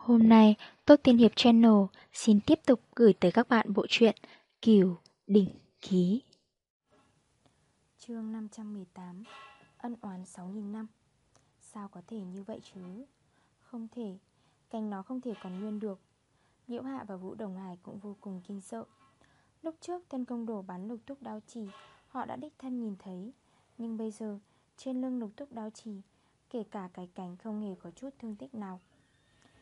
Hôm nay, Tốt Tiên Hiệp Channel xin tiếp tục gửi tới các bạn bộ truyện Kiều Đỉnh Ký. Chương 518 Ân oán 6.000 năm Sao có thể như vậy chứ? Không thể, canh nó không thể còn nguyên được. Liễu Hạ và Vũ Đồng Hải cũng vô cùng kinh sợ. Lúc trước thân công đồ bắn lục túc đao chỉ, họ đã đích thân nhìn thấy. Nhưng bây giờ, trên lưng lục túc đao chỉ, kể cả cái cánh không hề có chút thương tích nào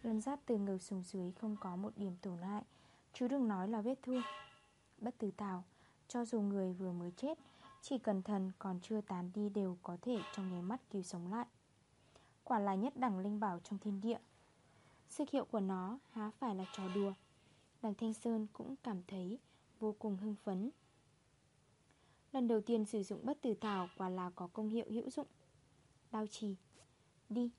lần giáp từ ngực xuống dưới không có một điểm tổn hại. Chứ đừng nói là vết thương. Bất tử tào Cho dù người vừa mới chết, Chỉ cần thần còn chưa tán đi đều có thể trong nháy mắt cứu sống lại. Quả là nhất đẳng linh bảo trong thiên địa. Sức hiệu của nó há phải là trò đùa. Đằng Thanh Sơn cũng cảm thấy vô cùng hưng phấn. Lần đầu tiên sử dụng bất tử thảo quả là có công hiệu hữu dụng. Đao trì. Đi.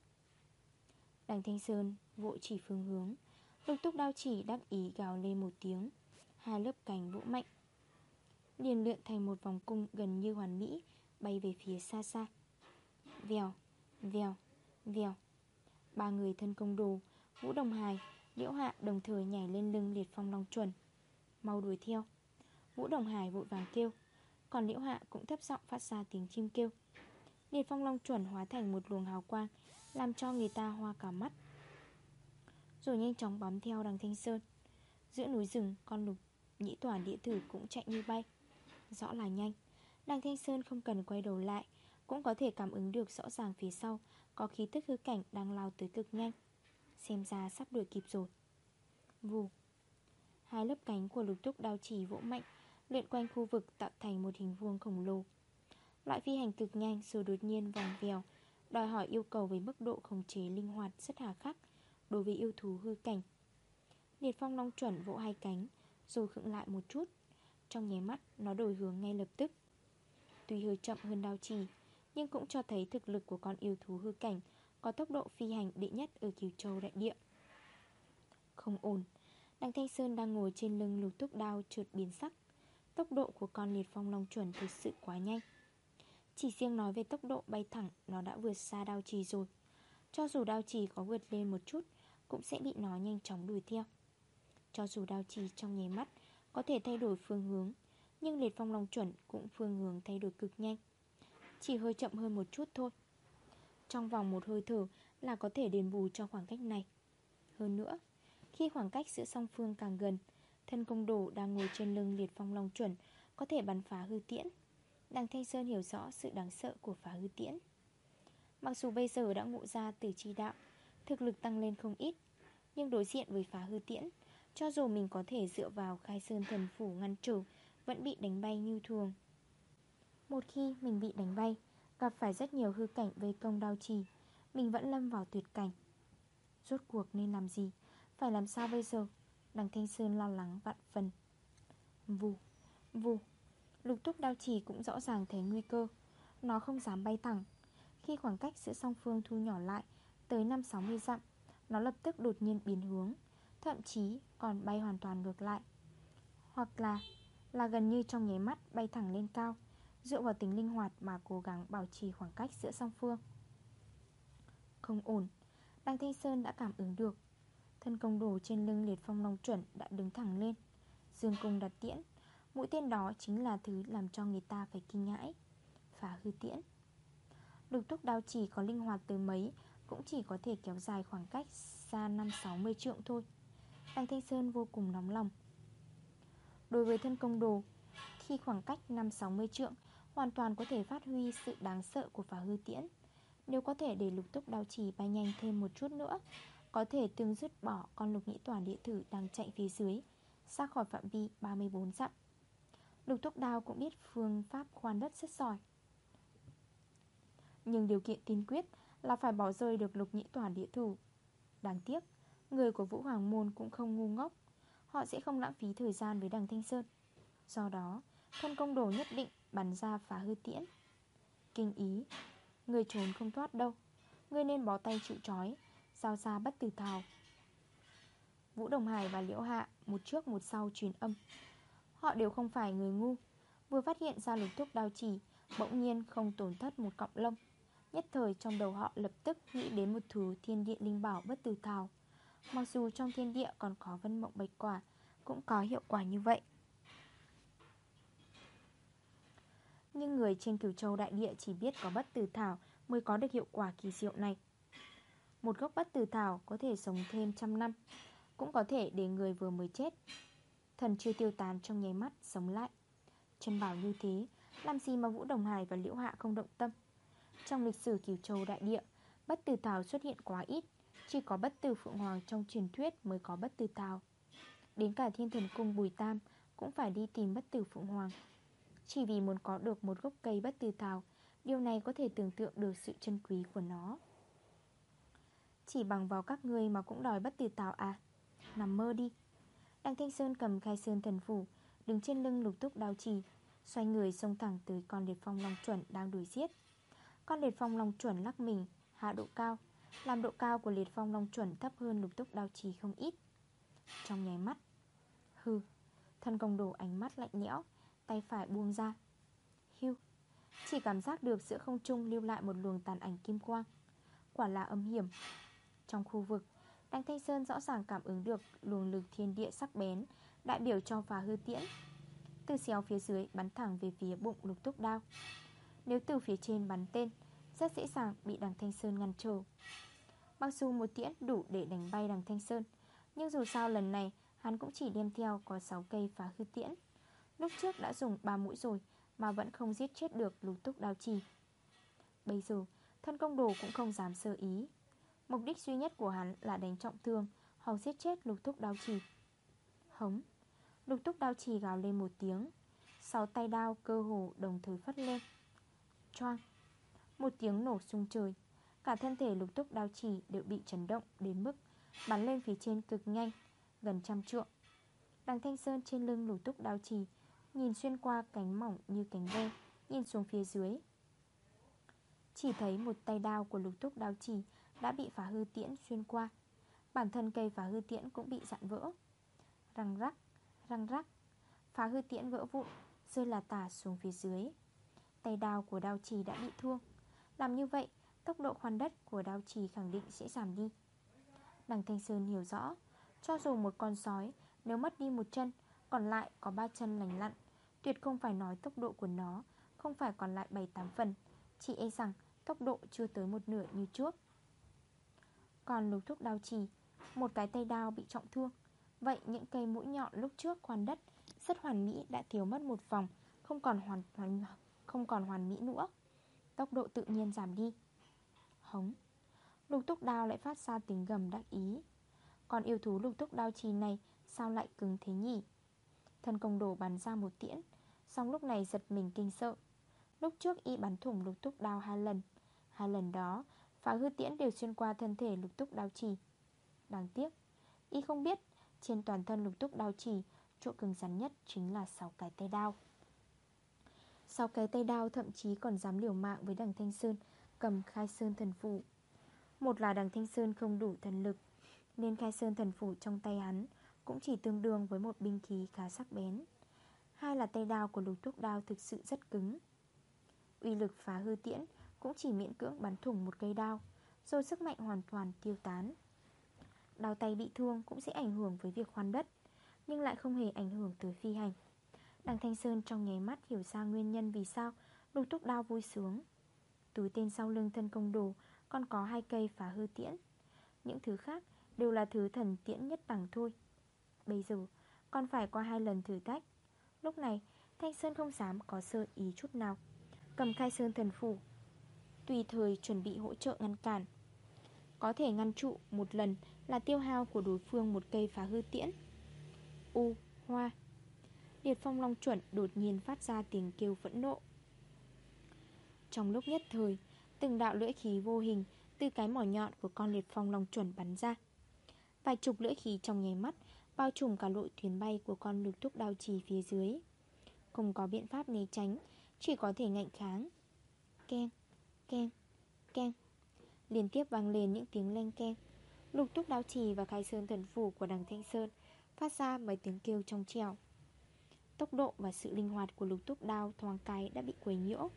Đằng Thanh Sơn vội chỉ phương hướng. Lục túc đao chỉ đắc ý gào lên một tiếng. Hai lớp cành vỗ mạnh. Liền lượn thành một vòng cung gần như hoàn mỹ Bay về phía xa xa. Vèo, vèo, vèo. Ba người thân công đồ Vũ Đồng Hải, Liễu Hạ đồng thời nhảy lên lưng liệt phong long chuẩn Mau đuổi theo. Vũ Đồng Hải vội vàng kêu. Còn Liễu Hạ cũng thấp giọng phát ra tiếng chim kêu. Liệt phong long chuẩn hóa thành một luồng hào quang Làm cho người ta hoa cả mắt rồi nhanh chóng bám theo đằng Thanh Sơn. Giữa núi rừng, con lục, nhĩ toàn địa tử cũng chạy như bay. Rõ là nhanh. Đằng Thanh Sơn không cần quay đầu lại, Cũng có thể cảm ứng được rõ ràng phía sau, Có khí tức hư cảnh đang lao tới cực nhanh. Xem ra sắp đuổi kịp rồi. Vù. Hai lớp cánh của lục túc đao chỉ vỗ mạnh Luyện quanh khu vực tạo thành một hình vuông khổng lồ. Loại phi hành cực nhanh, rồi đột nhiên vòng vèo, Đòi hỏi yêu cầu với mức độ khống chế linh hoạt rất hà khắc đối với yêu thú hư cảnh. Liệt phong long chuẩn vỗ hai cánh, Rồi khựng lại một chút. Trong nháy mắt, nó đổi hướng ngay lập tức. Tuy hơi chậm hơn đao trì Nhưng cũng cho thấy thực lực của con yêu thú hư cảnh Có tốc độ phi hành đệ nhất ở Kiều Châu đại địa. Không ổn đặng Thanh Sơn đang ngồi trên lưng lục túc đao trượt biến sắc. Tốc độ của con liệt phong long chuẩn thực sự quá nhanh. Chỉ riêng nói về tốc độ bay thẳng, Nó đã vượt xa đao trì rồi. Cho dù đao trì có vượt lên một chút cũng sẽ bị nó nhanh chóng đuổi theo. Cho dù đao trì trong nháy mắt Có thể thay đổi phương hướng, Nhưng liệt phong long chuẩn cũng phương hướng thay đổi cực nhanh. Chỉ hơi chậm hơn một chút thôi. Trong vòng một hơi thở Là có thể đền bù cho khoảng cách này. Hơn nữa, Khi khoảng cách giữa song phương càng gần, Thân công đồ đang ngồi trên lưng liệt phong long chuẩn Có thể bắn phá hư tiễn. Đằng Thanh Sơn hiểu rõ sự đáng sợ của phá hư tiễn. Mặc dù bây giờ đã ngộ ra từ chi đạo Thực lực tăng lên không ít Nhưng đối diện với phá hư tiễn Cho dù mình có thể dựa vào khai sơn thần phủ ngăn trở Vẫn bị đánh bay như thường. Một khi mình bị đánh bay Gặp phải rất nhiều hư cảnh về công đau trì Mình vẫn lâm vào tuyệt cảnh. Rốt cuộc nên làm gì? Phải làm sao bây giờ? Đằng Thanh Sơn lo lắng vạn phần. Vù, vù. Lục túc đao trì cũng rõ ràng thấy nguy cơ. Nó không dám bay thẳng. Khi khoảng cách giữa song phương thu nhỏ lại Tới 5-60 dặm. Nó lập tức đột nhiên biến hướng, Thậm chí còn bay hoàn toàn ngược lại. Hoặc là Là gần như trong nháy mắt bay thẳng lên cao, Dựa vào tính linh hoạt mà cố gắng bảo trì khoảng cách giữa song phương. Không ổn, Đăng Thanh Sơn đã cảm ứng được. Thân công đồ trên lưng liệt phong long chuẩn đã đứng thẳng lên. Dương cung đặt tiễn, Mũi tên đó chính là thứ làm cho người ta phải kinh ngãi Phá hư tiễn. Lục túc đao chỉ có linh hoạt tới mấy cũng chỉ có thể kéo dài khoảng cách xa 5-60 trượng thôi. Đăng Thanh Sơn vô cùng nóng lòng. Đối với thân công đồ Khi khoảng cách 5-60 trượng Hoàn toàn có thể phát huy sự đáng sợ của phá hư tiễn. Nếu có thể để lục túc đao chỉ bay nhanh thêm một chút nữa, Có thể tương dứt bỏ con lục nhĩ toàn địa thử đang chạy phía dưới Xa khỏi phạm vi 34 dặm. Lục túc đao cũng biết phương pháp khoan đất rất giỏi. Nhưng điều kiện tiên quyết là phải bỏ rơi được lục nhĩ toàn địa thủ. Đáng tiếc, Người của Vũ Hoàng Môn cũng không ngu ngốc. Họ sẽ không lãng phí thời gian với đằng Thanh Sơn. Do đó, Thân công đồ nhất định bắn ra phá hư tiễn. Kinh ý, Người trốn không thoát đâu. Người nên bó tay chịu trói, Giao ra bất tử thảo Vũ Đồng Hải và Liễu Hạ, Một trước một sau truyền âm. Họ đều không phải người ngu. Vừa phát hiện ra lục thúc đao chỉ, Bỗng nhiên không tổn thất một cọng lông. Nhất thời trong đầu họ lập tức nghĩ đến một thứ thiên địa linh bảo bất tử thảo. Mặc dù trong thiên địa còn có vân mộng bạch quả, Cũng có hiệu quả như vậy. Nhưng người trên cửu châu đại địa chỉ biết có bất tử thảo Mới có được hiệu quả kỳ diệu này. Một gốc bất tử thảo có thể sống thêm trăm năm, Cũng có thể để người vừa mới chết, Thần chưa tiêu tán trong nháy mắt sống lại. Chân bảo như thế Làm gì mà Vũ Đồng Hải và Liễu Hạ không động tâm. Trong lịch sử cửu châu đại địa, Bất tử tào xuất hiện quá ít, Chỉ có bất tử Phượng Hoàng trong truyền thuyết mới có bất tử tào. Đến cả thiên thần cung Bùi Tam Cũng phải đi tìm bất tử Phượng Hoàng. Chỉ vì muốn có được một gốc cây bất tử tào, Điều này có thể tưởng tượng được sự chân quý của nó. Chỉ bằng vào các người mà cũng đòi bất tử tào à? Nằm mơ đi. Đăng Thanh Sơn cầm khai sơn thần phủ, Đứng trên lưng lục túc đao trì, Xoay người xông thẳng tới con liệt phong long chuẩn đang đuổi giết. Con liệt phong long chuẩn lắc mình, Hạ độ cao. Làm độ cao của liệt phong long chuẩn thấp hơn lục túc đao trì không ít. Trong nháy mắt Hư Thân công đổ ánh mắt lạnh lẽo, Tay phải buông ra. Hưu Chỉ cảm giác được giữa không trung lưu lại một luồng tàn ảnh kim quang. Quả là âm hiểm. Trong khu vực, Đăng Thanh Sơn rõ ràng cảm ứng được luồng lực thiên địa sắc bén, Đại biểu cho phá hư tiễn. Từ xéo phía dưới bắn thẳng về phía bụng lục túc đao. Nếu từ phía trên bắn tên, Rất dễ dàng bị đằng Thanh Sơn ngăn trồ. Mặc dù một tiễn đủ để đánh bay đằng Thanh Sơn, Nhưng dù sao lần này, Hắn cũng chỉ đem theo có 6 cây phá hư tiễn. Lúc trước đã dùng 3 mũi rồi, Mà vẫn không giết chết được lục túc đao trì. Bây giờ, Thân công đồ cũng không dám sơ ý. Mục đích duy nhất của hắn là đánh trọng thương, Hoặc giết chết lục túc đao trì. Hống! Lục túc đao trì gào lên một tiếng, Sáu tay đao cơ hồ đồng thời phát lên. Choang Một tiếng nổ sung trời Cả thân thể lục túc đao trì đều bị chấn động đến mức Bắn lên phía trên cực nhanh Gần trăm trượng. Đằng thanh sơn trên lưng lục túc đao trì Nhìn xuyên qua cánh mỏng như cánh ve Nhìn xuống phía dưới. Chỉ thấy một tay đao của lục túc đao trì Đã bị phá hư tiễn xuyên qua. Bản thân cây phá hư tiễn cũng bị dạn vỡ. Răng rắc, răng rắc Phá hư tiễn vỡ vụn Rơi là tả xuống phía dưới. Tay đao của đao trì đã bị thương. Làm như vậy Tốc độ khoan đất của đao trì khẳng định sẽ giảm đi. Đằng Thanh Sơn hiểu rõ Cho dù một con sói Nếu mất đi một chân Còn lại có ba chân lành lặn Tuyệt không phải nói tốc độ của nó Không phải còn lại 7-8 phần. Chỉ e rằng tốc độ chưa tới một nửa như trước. Còn lục thúc đao trì Một cái tay đao bị trọng thương. Vậy những cây mũi nhọn lúc trước khoan đất Rất hoàn mỹ đã thiếu mất một vòng Không còn hoàn, hoàn, không còn hoàn mỹ nữa. Tốc độ tự nhiên giảm đi. Hống. Lục túc đao lại phát ra tiếng gầm đắc ý. Còn yêu thú lục túc đao trì này, Sao lại cứng thế nhỉ? Thân công đồ bắn ra một tiễn Xong lúc này giật mình kinh sợ. Lúc trước y bắn thủng lục túc đao hai lần Hai lần đó, Phá hư tiễn đều xuyên qua thân thể lục túc đao trì. Đáng tiếc, Y không biết, trên toàn thân lục túc đao trì, Chỗ cứng rắn nhất chính là 6 cái tay đao sau cái tay đao thậm chí còn dám liều mạng với đằng Thanh Sơn, Cầm khai sơn thần phụ. Một là đằng Thanh Sơn không đủ thần lực, Nên khai sơn thần phủ trong tay hắn Cũng chỉ tương đương với một binh khí khá sắc bén. Hai là tay đao của lục thuốc đao thực sự rất cứng. Uy lực phá hư tiễn Cũng chỉ miễn cưỡng bắn thủng một cây đao, Rồi sức mạnh hoàn toàn tiêu tán. Đào tay bị thương cũng sẽ ảnh hưởng với việc khoan đất, Nhưng lại không hề ảnh hưởng tới phi hành. Đằng Thanh Sơn trong nháy mắt hiểu ra nguyên nhân vì sao Lục thúc đao vui sướng Túi tên sau lưng thân công đồ Còn có hai cây phá hư tiễn. Những thứ khác đều là thứ thần tiễn nhất đẳng thôi. Bây giờ còn phải qua hai lần thử thách. Lúc này Thanh Sơn không dám có sơ ý chút nào. Cầm khai sơn thần phủ Tùy thời chuẩn bị hỗ trợ ngăn cản. Có thể ngăn trụ một lần Là tiêu hao của đối phương một cây phá hư tiễn. U, hoa Liệt phong long chuẩn đột nhiên phát ra tiếng kêu phẫn nộ. Trong lúc nhất thời Từng đạo lưỡi khí vô hình Từ cái mỏ nhọn của con liệt phong long chuẩn bắn ra. Vài chục lưỡi khí trong nháy mắt Bao trùm cả lội thuyền bay của con lục thúc đao trì phía dưới. Không có biện pháp né tránh Chỉ có thể ngạnh kháng. Ken, ken, ken Liên tiếp vang lên những tiếng len ken Lục túc đao trì và khai sơn thần phủ của đằng Thanh Sơn Phát ra mấy tiếng kêu trong trèo Tốc độ và sự linh hoạt của lục túc đao thoáng cái đã bị quấy nhiễu.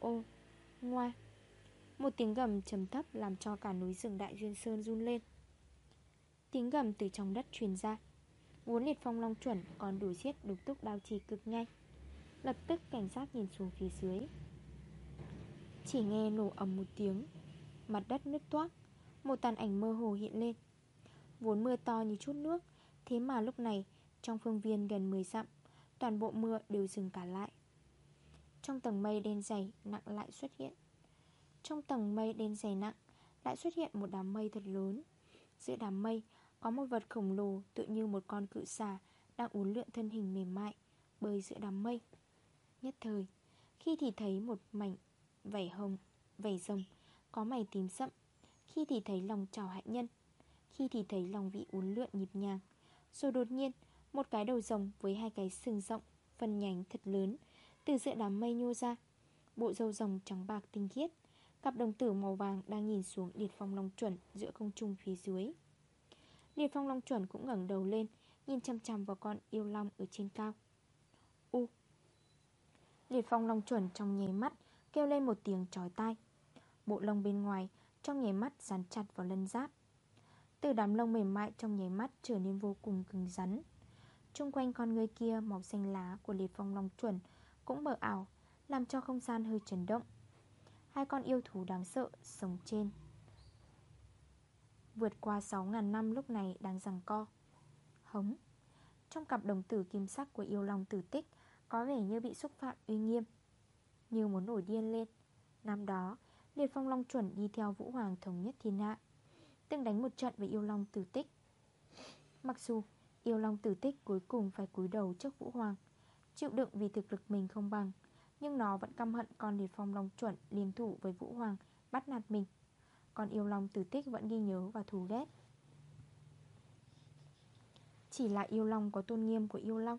Ô, ngoa. Một tiếng gầm trầm thấp làm cho cả núi rừng đại duyên sơn run lên. Tiếng gầm từ trong đất truyền ra. Vốn liệt phong long chuẩn còn đuổi giết lục túc đao trì cực nhanh. Lập tức cảnh sát nhìn xuống phía dưới. Chỉ nghe nổ ầm một tiếng Mặt đất nứt toác Một tàn ảnh mơ hồ hiện lên. Vốn mưa to như chút nước Thế mà lúc này Trong phương viên gần 10 dặm Toàn bộ mưa đều dừng cả lại. Trong tầng mây đen dày, nặng lại xuất hiện. Trong tầng mây đen dày nặng, Lại xuất hiện một đám mây thật lớn. Giữa đám mây, Có một vật khổng lồ tự như một con cự xà Đang uốn lượn thân hình mềm mại Bơi giữa đám mây. Nhất thời, Khi thì thấy một mảnh vảy hồng, Vảy rồng Có mày tím sậm Khi thì thấy lòng trào hạnh nhân, Khi thì thấy lòng vị uốn lượn nhịp nhàng. Rồi đột nhiên một cái đầu rồng với hai cái sừng rộng, Phân nhánh thật lớn. Từ giữa đám mây nhô ra, Bộ dâu rồng trắng bạc tinh khiết. Cặp đồng tử màu vàng đang nhìn xuống Điệt phong long chuẩn giữa không trung phía dưới. Điệt phong long chuẩn cũng ngẩng đầu lên, Nhìn chăm chăm vào con yêu long ở trên cao. U! Điệt phong long chuẩn trong nháy mắt Kêu lên một tiếng trói tai. Bộ lông bên ngoài Trong nháy mắt dán chặt vào lân giáp. Từ đám lông mềm mại trong nháy mắt Trở nên vô cùng cứng rắn. Trung quanh con người kia màu xanh lá Của liệt phong long chuẩn Cũng mở ảo, Làm cho không gian hơi chấn động. Hai con yêu thú đáng sợ Sống trên. Vượt qua 6.000 năm lúc này đang rằng co. Hống! Trong cặp đồng tử kim sắc của yêu long tử tích Có vẻ như bị xúc phạm uy nghiêm. Như muốn nổi điên lên. Năm đó, Liệt phong long chuẩn đi theo Vũ Hoàng thống nhất thiên hạ Từng đánh một trận với yêu long tử tích. Mặc dù Yêu long tử tích cuối cùng phải cúi đầu trước Vũ Hoàng, Chịu đựng vì thực lực mình không bằng, Nhưng nó vẫn căm hận con liệt phong long chuẩn liên thủ với Vũ Hoàng Bắt nạt mình. Còn yêu long tử tích vẫn ghi nhớ và thù ghét. Chỉ là yêu long có tôn nghiêm của yêu long.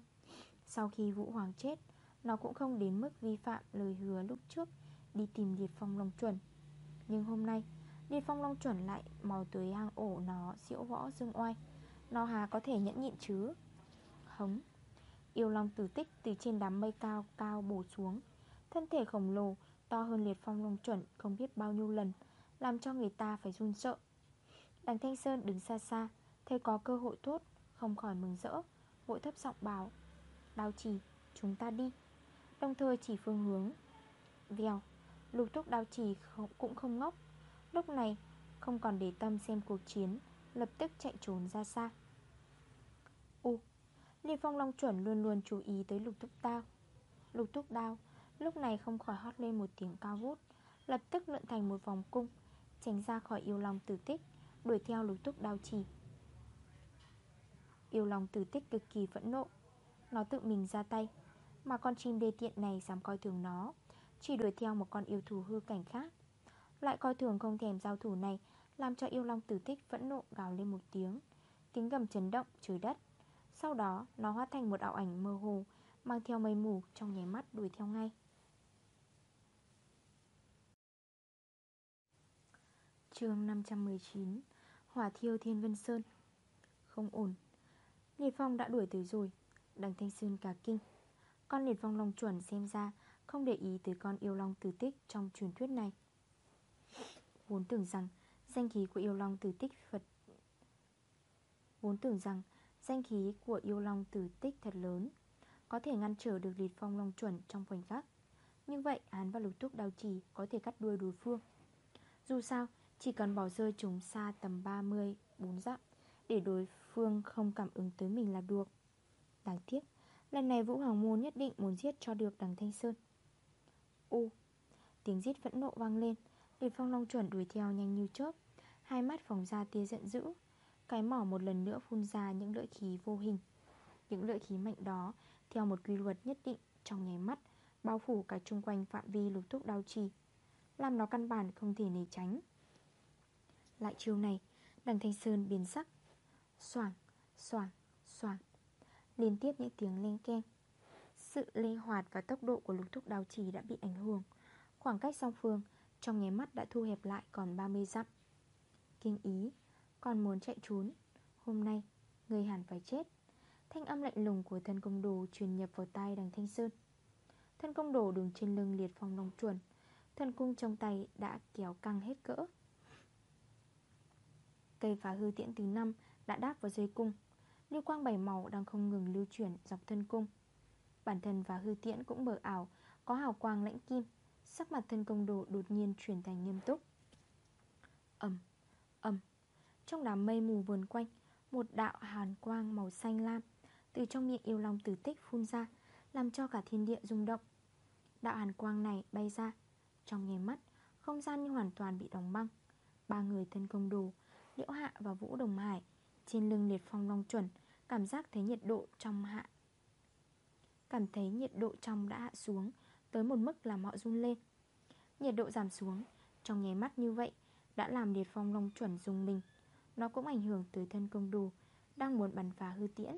Sau khi Vũ Hoàng chết, Nó cũng không đến mức vi phạm lời hứa lúc trước Đi tìm liệt phong long chuẩn. Nhưng hôm nay Liệt phong long chuẩn lại mò tới hang ổ nó diễu võ dương oai. Nó hà có thể nhẫn nhịn chứ? Hống. Yêu long tử tích từ trên đám mây cao cao bổ xuống. Thân thể khổng lồ, To hơn liệt phong long chuẩn không biết bao nhiêu lần, Làm cho người ta phải run sợ. Đằng Thanh Sơn đứng xa xa, Thấy có cơ hội tốt, Không khỏi mừng rỡ, Vội thấp giọng bảo, Đào chỉ, chúng ta đi. Đồng thời chỉ phương hướng. Vèo, Lục thúc Đào chỉ cũng không ngốc. Lúc này, không còn để tâm xem cuộc chiến, Lập tức chạy trốn ra xa. Liên phong long chuẩn luôn luôn chú ý tới lục túc đao. Lục túc đao, Lúc này không khỏi hót lên một tiếng cao vút, Lập tức lượn thành một vòng cung, Tránh ra khỏi yêu lòng tử tích, Đuổi theo lục túc đao chỉ. Yêu lòng tử tích cực kỳ phẫn nộ, Nó tự mình ra tay, Mà con chim đê tiện này dám coi thường nó, Chỉ đuổi theo một con yêu thú hư cảnh khác. Loại coi thường không thèm giao thủ này, Làm cho yêu long tử tích phẫn nộ gào lên một tiếng Tiếng gầm chấn động, trời đất. Sau đó, nó hóa thành một ảo ảnh mơ hồ, Mang theo mây mù trong nháy mắt đuổi theo ngay. Chương 519 Hỏa thiêu Thiên Vân Sơn. Không ổn. Liệt Phong đã đuổi tới rồi. Đằng Thanh Sơn cả kinh. Con Liệt Phong Long chuẩn xem ra Không để ý tới con yêu long tử tích trong truyền thuyết này. Vốn tưởng rằng Danh khí của yêu long tử tích Phật Vốn tưởng rằng Danh khí của yêu long tử tích thật lớn, Có thể ngăn trở được liệt phong long chuẩn trong khoảnh khắc. Như vậy hắn và lục túc đào chỉ Có thể cắt đuôi đối phương. Dù sao, chỉ cần bỏ rơi chúng xa tầm 30 4 dặm, Để đối phương không cảm ứng tới mình là được. Đáng tiếc, Lần này Vũ Hoàng Môn nhất định muốn giết cho được đằng Thanh Sơn. U, Tiếng giết phẫn nộ vang lên. Liệt phong long chuẩn đuổi theo nhanh như chớp, Hai mắt phóng ra tia giận dữ. Cái mỏ một lần nữa phun ra những lưỡi khí vô hình. Những lưỡi khí mạnh đó Theo một quy luật nhất định Trong nháy mắt Bao phủ cả chung quanh phạm vi lục thúc đau trì Làm nó căn bản không thể né tránh. Lại chiều này Đằng Thanh Sơn biến sắc. Soảng, soảng, soảng Liên tiếp những tiếng len keng. Sự linh hoạt và tốc độ của lục thúc đau trì đã bị ảnh hưởng. Khoảng cách song phương Trong nháy mắt đã thu hẹp lại còn 30 dặm. Kinh ý còn muốn chạy trốn. Hôm nay người hẳn phải chết. Thanh âm lạnh lùng của thân công đồ truyền nhập vào tay đằng Thanh Sơn. Thân công đồ đứng trên lưng liệt phong long chuẩn Thân cung trong tay đã kéo căng hết cỡ. Cây phá hư tiễn thứ năm đã đáp vào dây cung. Lưu quang bảy màu đang không ngừng lưu chuyển dọc thân cung. Bản thân và hư tiễn cũng mở ảo Có hào quang lãnh kim. Sắc mặt thân công đồ đột nhiên chuyển thành nghiêm túc. Ẩm, ẩm. Trong đám mây mù vườn quanh, Một đạo hàn quang màu xanh lam Từ trong miệng yêu long tử tích phun ra, Làm cho cả thiên địa rung động. Đạo hàn quang này bay ra, Trong nháy mắt, Không gian như hoàn toàn bị đóng băng. Ba người thân công đồ, Liễu Hạ và Vũ Đồng Hải, Trên lưng liệt phong long chuẩn, Cảm giác thấy nhiệt độ trong hạ, Cảm thấy nhiệt độ trong đã hạ xuống Tới một mức làm họ run lên. Nhiệt độ giảm xuống, Trong nháy mắt như vậy, Đã làm liệt phong long chuẩn dùng mình. Nó cũng ảnh hưởng tới thân công đồ Đang muốn bắn phá hư tiễn.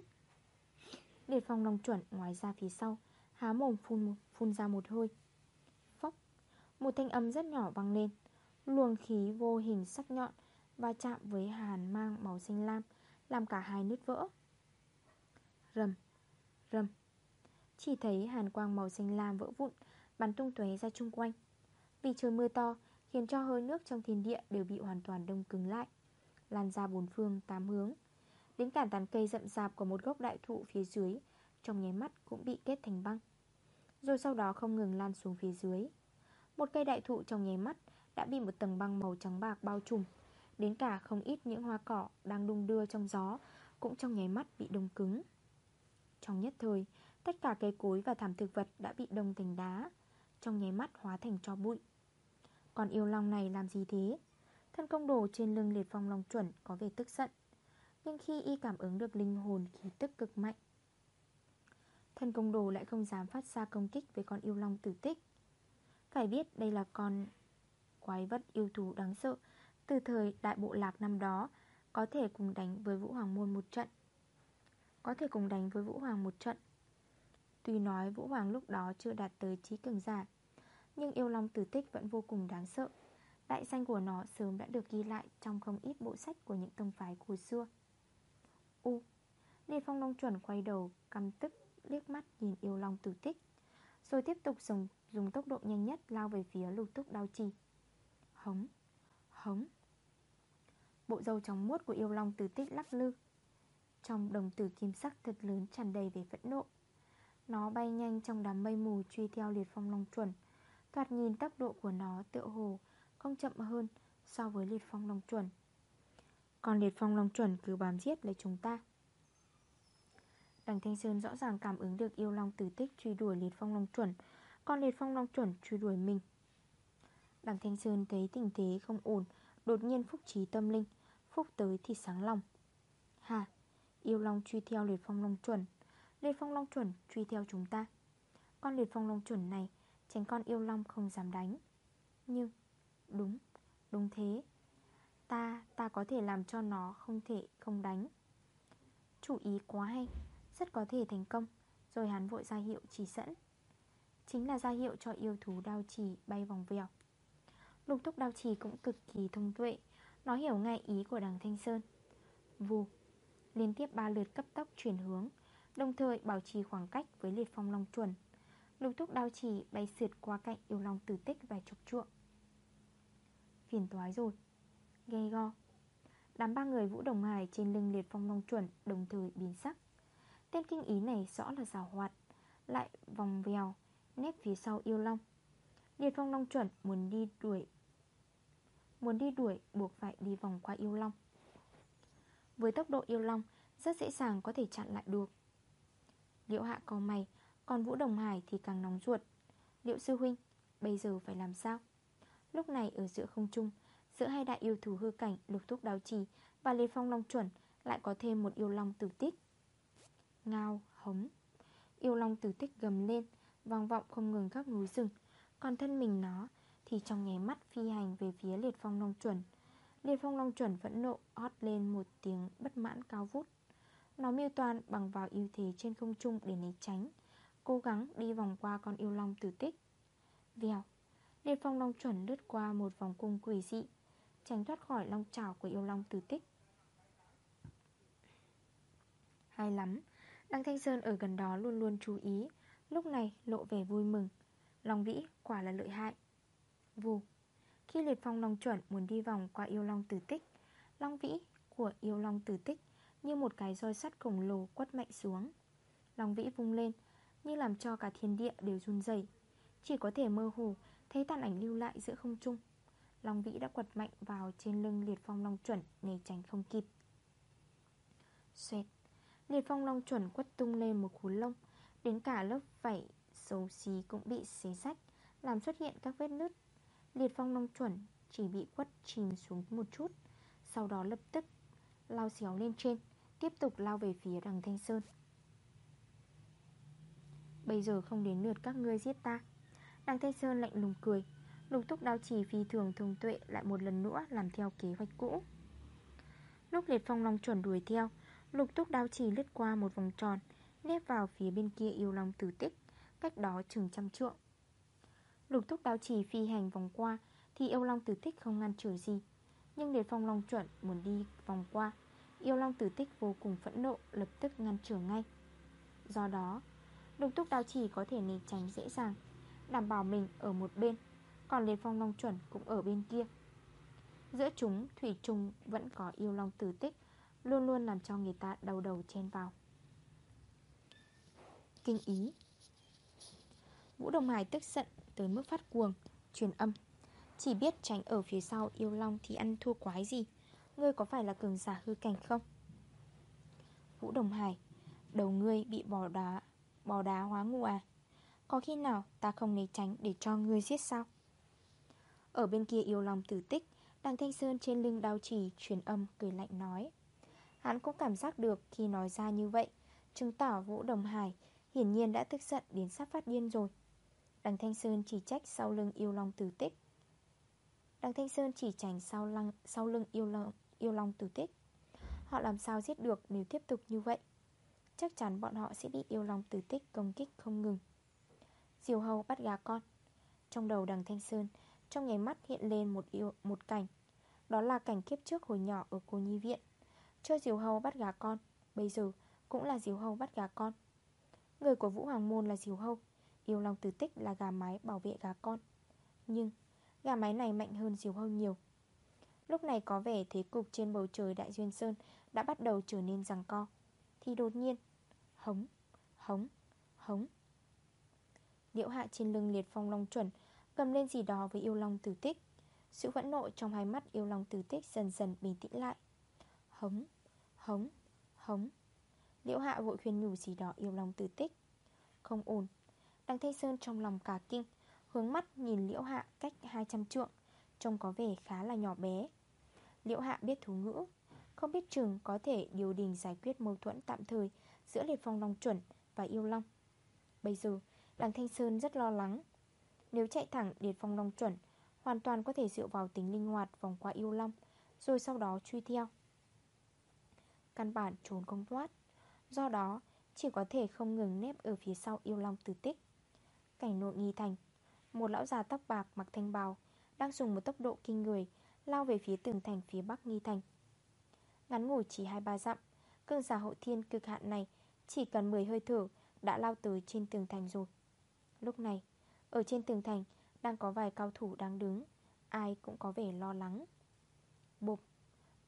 Liệt phong long chuẩn ngoài ra phía sau Há mồm phun, phun ra một hơi. Phốc Một thanh âm rất nhỏ vang lên. Luồng khí vô hình sắc nhọn Và chạm với hàn mang màu xanh lam Làm cả hai nứt vỡ. Rầm Rầm. Chỉ thấy hàn quang màu xanh lam vỡ vụn Bắn tung tuế ra chung quanh. Vì trời mưa to Khiến cho hơi nước trong thiên địa đều bị hoàn toàn đông cứng lại. Lan ra bốn phương tám hướng. Đến cả tàn cây rậm rạp của một gốc đại thụ phía dưới, Trong nháy mắt cũng bị kết thành băng. Rồi sau đó không ngừng lan xuống phía dưới. Một cây đại thụ trong nháy mắt Đã bị một tầng băng màu trắng bạc bao trùm. Đến cả không ít những hoa cỏ Đang đung đưa trong gió Cũng trong nháy mắt bị đông cứng. Trong nhất thời, Tất cả cây cối và thảm thực vật đã bị đông thành đá, Trong nháy mắt hóa thành cho bụi. Còn yêu long này làm gì thế? Thân công đồ trên lưng liệt phong long chuẩn Có vẻ tức giận. Nhưng khi y cảm ứng được linh hồn, khí tức cực mạnh, Thân công đồ lại không dám phát ra công kích Với con yêu long tử tích. Phải biết đây là con quái vật yêu thú đáng sợ. Từ thời đại bộ lạc năm đó, Có thể cùng đánh với Vũ Hoàng Môn một trận. Có thể cùng đánh với Vũ Hoàng một trận. Tuy nói Vũ Hoàng lúc đó chưa đạt tới trí cường giả, Nhưng yêu long tử tích vẫn vô cùng đáng sợ. Đại danh của nó sớm đã được ghi lại Trong không ít bộ sách của những tông phái của xưa. U. Liệt phong long chuẩn quay đầu Căm tức liếc mắt nhìn yêu long tử tích Rồi tiếp tục dùng, dùng tốc độ nhanh nhất Lao về phía lục túc đao trì Hống Hống. Bộ dâu trong muốt của yêu long tử tích lắc lư. Trong đồng tử kim sắc thật lớn tràn đầy về phẫn nộ. Nó bay nhanh trong đám mây mù truy theo liệt phong long chuẩn Thoạt nhìn tốc độ của nó tựa hồ không chậm hơn so với liệt phong long chuẩn. Còn liệt phong long chuẩn cứ bám giết lấy chúng ta. Đằng Thanh Sơn rõ ràng cảm ứng được yêu long tử tích truy đuổi liệt phong long chuẩn Còn liệt phong long chuẩn truy đuổi mình. Đằng Thanh Sơn thấy tình thế không ổn Đột nhiên phúc trí tâm linh Phúc tới thì sáng lòng. Hà, yêu long truy theo liệt phong long chuẩn Liệt phong long chuẩn truy theo chúng ta. Con liệt phong long chuẩn này Tránh con yêu long không dám đánh. Nhưng, đúng, đúng thế. Ta, ta có thể làm cho nó không thể không đánh. Chủ ý quá hay Rất có thể thành công Rồi hắn vội ra hiệu chỉ dẫn. Chính là ra hiệu cho yêu thú đao chỉ bay vòng vèo. Lục túc đao chỉ cũng cực kỳ thông tuệ Nó hiểu ngay ý của đằng Thanh Sơn. Vù Liên tiếp ba lượt cấp tốc chuyển hướng Đồng thời bảo trì khoảng cách với liệt phong long chuẩn. Lục túc đao chỉ bay sượt qua cạnh yêu long tử tích vài chục chuộng Phiền toái rồi. Ghe go. Đám ba người Vũ Đồng Hải trên lưng liệt phong long chuẩn Đồng thời biến sắc. Tên kinh ý này rõ là rào hoạt, Lại vòng vèo, Nép phía sau yêu long. Liệt phong long chuẩn muốn đi đuổi, Muốn đi đuổi buộc phải đi vòng qua yêu long. Với tốc độ yêu long, Rất dễ dàng có thể chặn lại được. Liệu hạ có mày, Còn Vũ Đồng Hải thì càng nóng ruột. Liệu sư huynh, Bây giờ phải làm sao? Lúc này ở giữa không trung Giữa hai đại yêu thú hư cảnh lục thúc đáo trì Và Lê Phong Long chuẩn Lại có thêm một yêu long tử tích. Ngao, hống. Yêu long tử tích gầm lên Vang vọng không ngừng các núi rừng. Còn thân mình nó Thì trong nháy mắt phi hành về phía liệt phong long chuẩn. Liệt phong long chuẩn vẫn nộ hót lên một tiếng bất mãn cao vút. Nó miêu toàn bằng vào ưu thế trên không trung để né tránh Cố gắng đi vòng qua con yêu long tử tích. Vèo. Liệt phong long chuẩn lướt qua một vòng cung quỷ dị, Tránh thoát khỏi long trào của yêu long tử tích. Hay lắm, Đăng Thanh Sơn ở gần đó luôn luôn chú ý, Lúc này lộ vẻ vui mừng. Long vĩ quả là lợi hại. Vù, Khi liệt phong long chuẩn muốn đi vòng qua yêu long tử tích, Long vĩ của yêu long tử tích Như một cái roi sắt khổng lồ quất mạnh xuống. Long vĩ vung lên, Như làm cho cả thiên địa đều run dày Chỉ có thể mơ hồ Thấy tàn ảnh lưu lại giữa không trung. Long vĩ đã quật mạnh vào trên lưng liệt phong long chuẩn để tránh không kịp. Xoẹt, Liệt phong long chuẩn quất tung lên một khối lông, Đến cả lớp vảy xấu xí cũng bị xé sách Làm xuất hiện các vết nứt. Liệt phong long chuẩn chỉ bị quất chìm xuống một chút, Sau đó lập tức lao xéo lên trên, Tiếp tục lao về phía đằng Thanh Sơn. Bây giờ không đến lượt các ngươi giết ta. Đằng Thanh Sơn lạnh lùng cười. Lục túc đao chỉ phi thường thông tuệ Lại một lần nữa làm theo kế hoạch cũ. Lúc liệt phong long chuẩn đuổi theo, Lục túc đao chỉ lướt qua một vòng tròn, Nép vào phía bên kia yêu long tử tích, Cách đó chừng trăm trượng. Lục túc đao chỉ phi hành vòng qua Thì yêu long tử tích không ngăn trở gì. Nhưng liệt phong long chuẩn muốn đi vòng qua, Yêu long tử tích vô cùng phẫn nộ, Lập tức ngăn trở ngay. Do đó, Lục túc đao chỉ có thể né tránh dễ dàng. Đảm bảo mình ở một bên, Còn liệt phong long chuẩn cũng ở bên kia. Giữa chúng, Thủy Trung vẫn có yêu long tử tích, Luôn luôn làm cho người ta đầu đầu chen vào. Kinh ý. Vũ Đồng Hải tức giận tới mức phát cuồng, Truyền âm. Chỉ biết tránh ở phía sau yêu long thì ăn thua quái gì? Ngươi có phải là cường giả hư cảnh không? Vũ Đồng Hải. Đầu ngươi bị bò đá Bò đá hóa ngu à? Có khi nào ta không né tránh để cho ngươi giết sao? Ở bên kia yêu lòng tử tích Đằng Thanh Sơn trên lưng đau chỉ Truyền âm cười lạnh nói. Hắn cũng cảm giác được khi nói ra như vậy Chứng tỏ Vũ Đồng Hải Hiển nhiên đã tức giận đến sắp phát điên rồi. Đằng Thanh Sơn chỉ trách sau lưng yêu long tử tích. Đằng Thanh Sơn chỉ tránh sau, lăng, sau lưng yêu long, yêu long tử tích. Họ làm sao giết được nếu tiếp tục như vậy? Chắc chắn bọn họ sẽ bị yêu long tử tích công kích không ngừng. Diều hâu bắt gà con. Trong đầu đằng Thanh Sơn Trong nháy mắt hiện lên một yêu một cảnh. Đó là cảnh kiếp trước hồi nhỏ ở cô nhi viện. Chơi diều hâu bắt gà con Bây giờ cũng là diều hâu bắt gà con. Người của Vũ Hoàng Môn là diều hâu Yêu Long Tử Tích là gà mái bảo vệ gà con. Nhưng gà mái này mạnh hơn diều hâu nhiều. Lúc này có vẻ thế cục trên bầu trời Đại Duyên Sơn Đã bắt đầu trở nên rằng co. Thì đột nhiên Hống, hống, hống Liễu hạ trên lưng liệt phong long chuẩn Cầm lên gì đó với yêu long tử tích. Sự phẫn nộ trong hai mắt yêu long tử tích Dần dần bình tĩnh lại. Hống, hống, hống. Liễu hạ vội khuyên nhủ gì đó yêu long tử tích. Không ổn. Đằng Thanh Sơn trong lòng cả kinh Hướng mắt nhìn liễu hạ cách 200 trượng Trông có vẻ khá là nhỏ bé. Liễu hạ biết thú ngữ Không biết chừng có thể điều đình giải quyết mâu thuẫn tạm thời Giữa liệt phong long chuẩn và yêu long. Bây giờ đằng Thanh Sơn rất lo lắng. Nếu chạy thẳng điệt phong long chuẩn, Hoàn toàn có thể dựa vào tính linh hoạt vòng qua yêu long, Rồi sau đó truy theo. Căn bản trốn không thoát. Do đó, chỉ có thể không ngừng nếp ở phía sau yêu long tử tích. Cảnh nội nghi thành, Một lão già tóc bạc mặc thanh bào, Đang dùng một tốc độ kinh người, Lao về phía tường thành phía bắc nghi thành. Ngắn ngủi chỉ 2-3 dặm, Cương giả hậu thiên cực hạn này Chỉ cần 10 hơi thở Đã lao tới trên tường thành rồi. Lúc này Ở trên tường thành Đang có vài cao thủ đang đứng. Ai cũng có vẻ lo lắng. Bộp,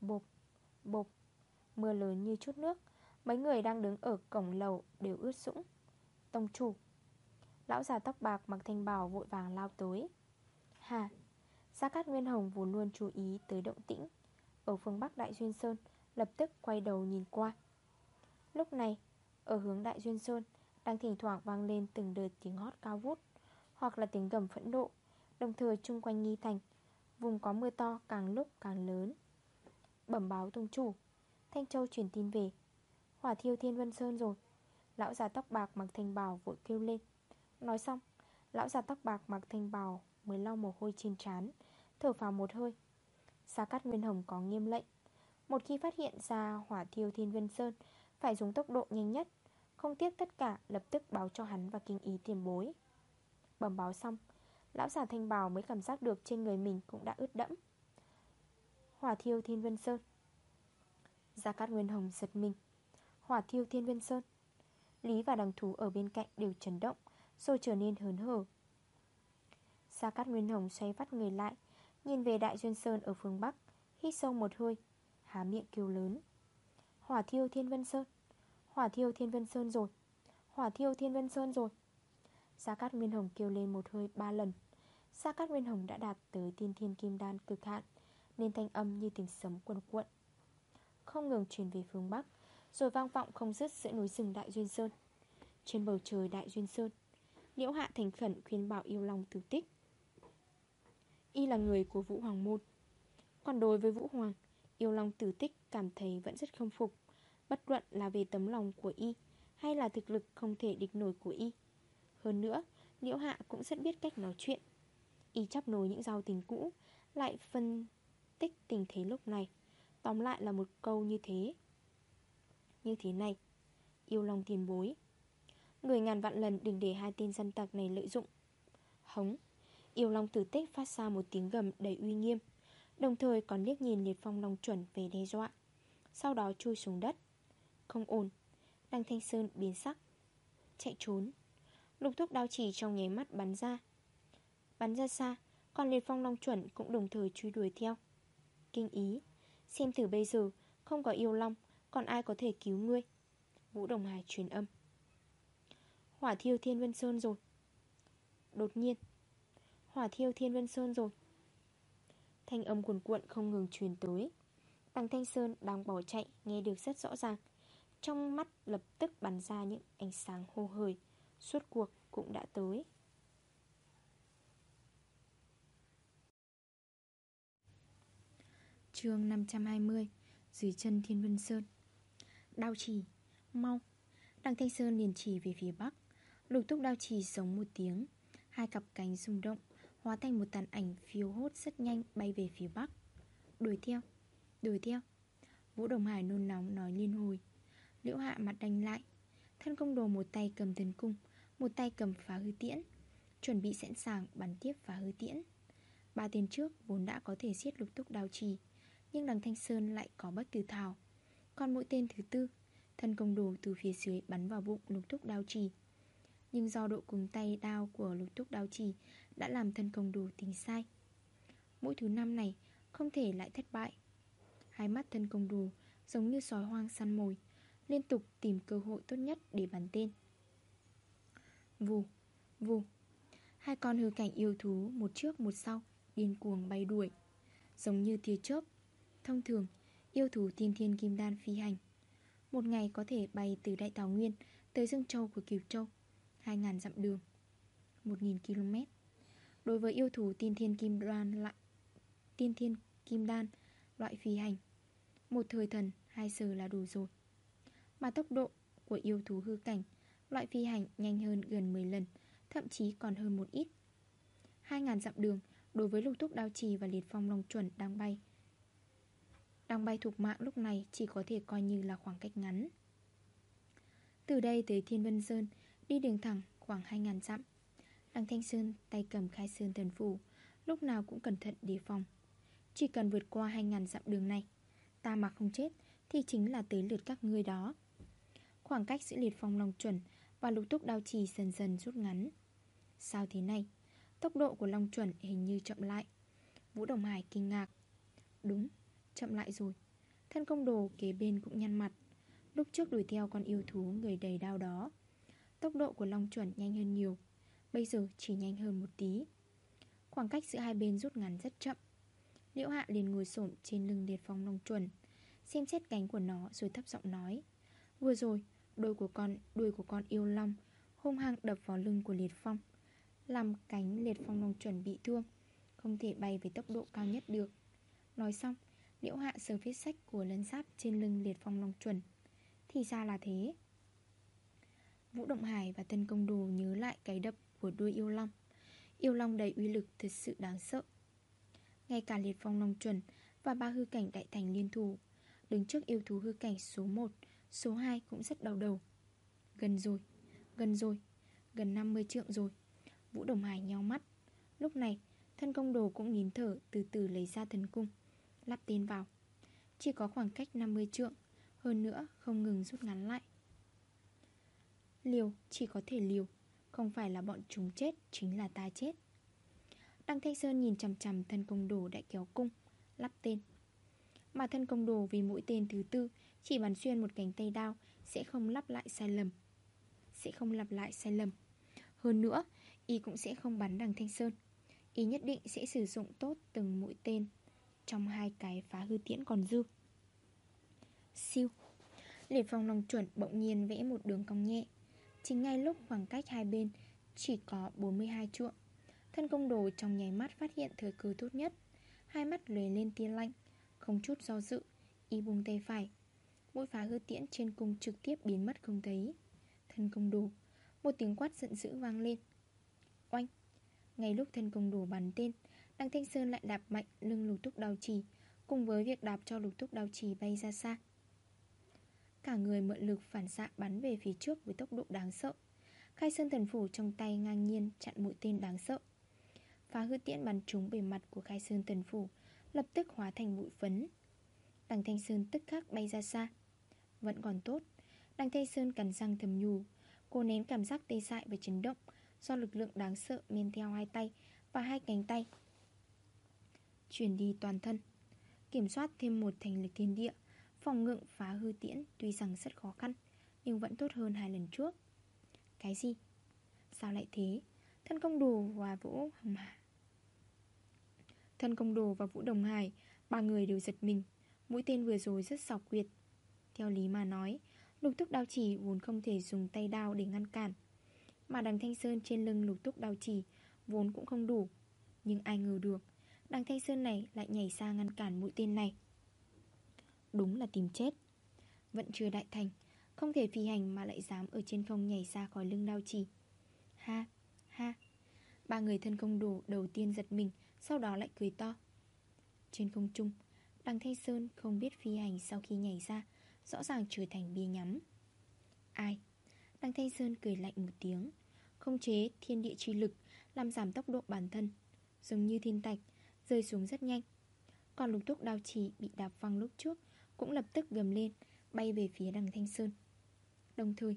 bộp, bộp. Mưa lớn như chút nước. Mấy người đang đứng ở cổng lầu đều ướt sũng. Tông chủ. Lão già tóc bạc mặc thanh bào vội vàng lao tới. Hà Gia Cát Nguyên Hồng vốn luôn chú ý tới động tĩnh. Ở phương Bắc Đại Duyên Sơn Lập tức quay đầu nhìn qua. Lúc này Ở hướng Đại Duyên Sơn đang thỉnh thoảng vang lên từng đợt tiếng hót cao vút, Hoặc là tiếng gầm phẫn nộ, Đồng thời chung quanh nghi thành, Vùng có mưa to càng lúc càng lớn. Bẩm báo tông chủ, Thanh Châu truyền tin về. Hỏa thiêu thiên vân sơn rồi. Lão già tóc bạc mặc thanh bào vội kêu lên. Nói xong, Lão già tóc bạc mặc thanh bào Mới lau mồ hôi trên trán, Thở vào một hơi. Xa Cát Nguyên Hồng có nghiêm lệnh. Một khi phát hiện ra hỏa thiêu thiên vân sơn, Phải dùng tốc độ nhanh nhất không tiếc tất cả, lập tức báo cho hắn và kinh ý tiền bối. Bẩm báo xong, Lão già thanh bào mới cảm giác được trên người mình cũng đã ướt đẫm. Hỏa thiêu thiên vân sơn. Gia Cát Nguyên Hồng giật mình. Hỏa thiêu thiên vân sơn. Lý và đằng thú ở bên cạnh đều chấn động, Rồi trở nên hớn hở. Gia Cát Nguyên Hồng xoay vắt người lại, Nhìn về Đại Duyên Sơn ở phương Bắc, Hít sâu một hơi, há miệng kêu lớn. Hỏa thiêu thiên vân sơn. Hỏa thiêu thiên vân sơn rồi. Hỏa thiêu thiên vân sơn rồi. Gia Cát Nguyên Hồng kêu lên một hơi ba lần. Gia Cát Nguyên Hồng đã đạt tới tiên thiên kim đan cực hạn, Nên thanh âm như tình sấm quần cuộn. Không ngừng truyền về phương Bắc, Rồi vang vọng không dứt giữa núi rừng Đại Duyên Sơn. Trên bầu trời Đại Duyên Sơn, Liễu Hạ thành khẩn khuyên bảo yêu lòng tử tích. Y là người của Vũ Hoàng Môn. Còn đối với Vũ Hoàng, Yêu Long tử tích cảm thấy vẫn rất không phục. Bất luận là về tấm lòng của Y Hay là thực lực không thể địch nổi của Y. Hơn nữa, Liễu Hạ cũng rất biết cách nói chuyện. Y chấp nối những giao tình cũ, Lại phân tích tình thế lúc này. Tóm lại là một câu như thế. Như thế này. Yêu Long tiền bối. Người ngàn vạn lần đừng để hai tên dân tộc này lợi dụng. Hống. Yêu Long tử tích phát ra một tiếng gầm đầy uy nghiêm. Đồng thời còn liếc nhìn liệt phong long chuẩn về đe dọa. Sau đó chui xuống đất. Không ổn. Đăng Thanh Sơn biến sắc, Chạy trốn. Lục thuốc đao chỉ trong nháy mắt bắn ra. Bắn ra xa, Còn liệt phong long chuẩn cũng đồng thời truy đuổi theo. Kinh ý, Xem thử bây giờ Không có yêu long, Còn ai có thể cứu ngươi? Vũ Đồng Hải truyền âm. Hỏa thiêu Thiên Vân Sơn rồi. Đột nhiên, Hỏa thiêu Thiên Vân Sơn rồi. Thanh âm cuồn cuộn không ngừng truyền tới. Đằng Thanh Sơn đang bỏ chạy, Nghe được rất rõ ràng. Trong mắt lập tức bắn ra những ánh sáng hô hời. Suốt cuộc cũng đã tới. Chương 520 Dưới chân Thiên Vân Sơn. Đao chỉ Mau. Đằng Thanh Sơn liền chỉ về phía bắc. Lục túc đao chỉ sống một tiếng. Hai cặp cánh rung động Hóa thành một tàn ảnh phiêu hốt rất nhanh Bay về phía bắc. Đuổi theo, đuổi theo. Vũ Đồng Hải nôn nóng nói liên hồi. Liễu hạ mặt đành lại. Thân công đồ một tay cầm thần cung, Một tay cầm phá hư tiễn, Chuẩn bị sẵn sàng bắn tiếp phá hư tiễn. Ba tên trước vốn đã có thể giết lục túc đào trì, Nhưng đằng Thanh Sơn lại có bất tử thảo. Còn mỗi tên thứ tư, Thân công đồ từ phía dưới bắn vào bụng lục túc đao trì. Nhưng do độ cứng tay đao của lục túc đao trì Đã làm thân công đồ tính sai. Mỗi thứ năm này Không thể lại thất bại. Hai mắt thân công đồ Giống như sói hoang săn mồi Liên tục tìm cơ hội tốt nhất để bắn tên. Vù, vù. Hai con hư cảnh yêu thú Một trước một sau Điên cuồng bay đuổi. Giống như tia chớp. Thông thường Yêu thú tiên thiên kim đan phi hành. Một ngày có thể bay từ Đại Tào Nguyên Tới Dương Châu của Kiều Châu 2.000 dặm đường 1.000 km. Đối với yêu thú tiên thiên kim đan lại Tiên thiên kim đan Loại phi hành Một thời thần hai giờ là đủ rồi. Mà tốc độ của yêu thú hư cảnh, Loại phi hành nhanh hơn gần 10 lần, Thậm chí còn hơn một ít. 2.000 dặm đường, Đối với lục thúc đao trì và liệt phong long chuẩn đang bay. Đang bay thuộc mạng lúc này chỉ có thể coi như là khoảng cách ngắn. Từ đây tới Thiên Vân Sơn, Đi đường thẳng khoảng 2.000 dặm. Đăng Thanh Sơn tay cầm khai sơn thần phủ, Lúc nào cũng cẩn thận đề phòng. Chỉ cần vượt qua 2.000 dặm đường này, Ta mà không chết Thì chính là tới lượt các ngươi đó. Khoảng cách giữa liệt phong long chuẩn Và lục túc đao trì dần dần rút ngắn. Sao thế này? Tốc độ của long chuẩn hình như chậm lại. Vũ Đồng Hải kinh ngạc. Đúng, chậm lại rồi. Thân công đồ kế bên cũng nhăn mặt. Lúc trước đuổi theo con yêu thú người đầy đau đó. Tốc độ của Long chuẩn nhanh hơn nhiều. Bây giờ chỉ nhanh hơn một tí. Khoảng cách giữa hai bên rút ngắn rất chậm. Liễu hạ liền ngồi xổm trên lưng liệt phong Long chuẩn, Xem xét cánh của nó rồi thấp giọng nói, Vừa rồi đôi của con đuôi của con yêu long hung hăng đập vào lưng của liệt phong. Làm cánh liệt phong Long chuẩn bị thương Không thể bay với tốc độ cao nhất được. Nói xong Liễu hạ sờ viết sách của lân giáp trên lưng liệt phong long chuẩn. Thì ra là thế. Vũ Động Hải và Tân Công Đồ nhớ lại cái đập của đuôi yêu long. Yêu long đầy uy lực thật sự đáng sợ. Ngay cả liệt phong long chuẩn và ba hư cảnh đại thành liên thủ Đứng trước yêu thú hư cảnh số 1, số 2 cũng rất đau đầu. Gần rồi, gần rồi, gần 50 trượng rồi. Vũ Đồng Hải nhau mắt. Lúc này, thân công đồ cũng nín thở từ từ lấy ra thần cung lắp tên vào. Chỉ có khoảng cách 50 trượng Hơn nữa không ngừng rút ngắn lại. Liều chỉ có thể liều Không phải là bọn chúng chết Chính là ta chết. Đăng Thanh Sơn nhìn chằm chằm thân công đồ đã kéo cung Lắp tên. Mà thân công đồ vì mũi tên thứ tư, Chỉ bắn xuyên một cánh tay đao, Sẽ không lắp lại sai lầm. Sẽ không lặp lại sai lầm. Hơn nữa, Y cũng sẽ không bắn đằng Thanh Sơn. Y nhất định sẽ sử dụng tốt từng mũi tên Trong hai cái phá hư tiễn còn dư. Siêu. Liệt phong lòng chuẩn bỗng nhiên vẽ một đường cong nhẹ. Chính ngay lúc khoảng cách hai bên Chỉ có 42 chuộng Thân công đồ trong nháy mắt phát hiện thời cơ tốt nhất. Hai mắt lề lên tia lạnh. Không chút do dự, Y buông tay phải. Mũi phá hư tiễn trên cung trực tiếp biến mất không thấy. Thân công đồ, Một tiếng quát giận dữ vang lên. Oanh! Ngay lúc thân công đồ bắn tên Đăng Thanh Sơn lại đạp mạnh lưng lục túc đào trì, Cùng với việc đạp cho lục túc đào trì bay ra xa. Cả người mượn lực phản xạ bắn về phía trước với tốc độ đáng sợ. Khai sơn thần phủ trong tay ngang nhiên chặn mũi tên đáng sợ. Phá hư tiễn bắn trúng bề mặt của khai sơn thần phủ Lập tức hóa thành bụi phấn. Đằng Thanh Sơn tức khắc bay ra xa. Vẫn còn tốt. Đằng Thanh Sơn cắn răng thầm nhủ. Cô nén cảm giác tê dại và chấn động Do lực lượng đáng sợ men theo hai tay Và hai cánh tay. Chuyển đi toàn thân. Kiểm soát thêm một thành lực thiên địa, Phòng ngự phá hư tiễn tuy rằng rất khó khăn, Nhưng vẫn tốt hơn hai lần trước. Cái gì? Sao lại thế? Thân công đồ hòa Vũ Hồng Hà Thân công đồ và Vũ Đồng Hải Ba người đều giật mình. Mũi tên vừa rồi rất sọc quyệt. Theo lý mà nói Lục túc đao chỉ vốn không thể dùng tay đao để ngăn cản. Mà đằng thanh sơn trên lưng lục túc đao chỉ Vốn cũng không đủ. Nhưng ai ngờ được Đằng thanh sơn này lại nhảy ra ngăn cản mũi tên này. Đúng là tìm chết. Vẫn chưa đại thành Không thể phi hành mà lại dám ở trên không nhảy ra khỏi lưng đao chỉ. Ha, ha. Ba người thân công đồ đầu tiên giật mình sau đó lại cười to. Trên không trung, Đằng Thanh Sơn không biết phi hành sau khi nhảy ra, Rõ ràng trở thành bia nhắm. Ai? Đằng Thanh Sơn cười lạnh một tiếng Không chế thiên địa chi lực, Làm giảm tốc độ bản thân, Giống như thiên tạch Rơi xuống rất nhanh. Còn lục túc đao chỉ bị đạp văng lúc trước, Cũng lập tức gầm lên, Bay về phía đằng Thanh Sơn. Đồng thời,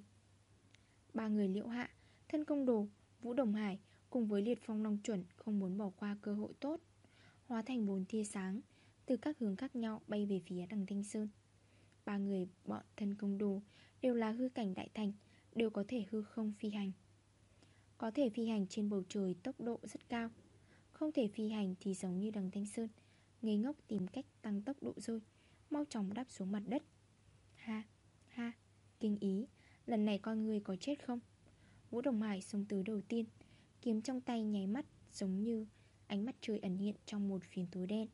Ba người liễu hạ, Thân công đồ, Vũ Đồng Hải Cùng với liệt phong long chuẩn Không muốn bỏ qua cơ hội tốt Hóa thành bốn tia sáng Từ các hướng khác nhau bay về phía đằng Thanh Sơn. Ba người bọn thân công đồ Đều là hư cảnh đại thành Đều có thể hư không phi hành. Có thể phi hành trên bầu trời tốc độ rất cao Không thể phi hành thì giống như đằng Thanh Sơn Ngây ngốc tìm cách tăng tốc độ rồi Mau chóng đáp xuống mặt đất. Ha, ha, kinh ý Lần này con người có chết không? Vũ Đồng Hải xông tới đầu tiên Kiếm trong tay nháy mắt giống như Ánh mắt trời ẩn hiện trong một phiến tối đen.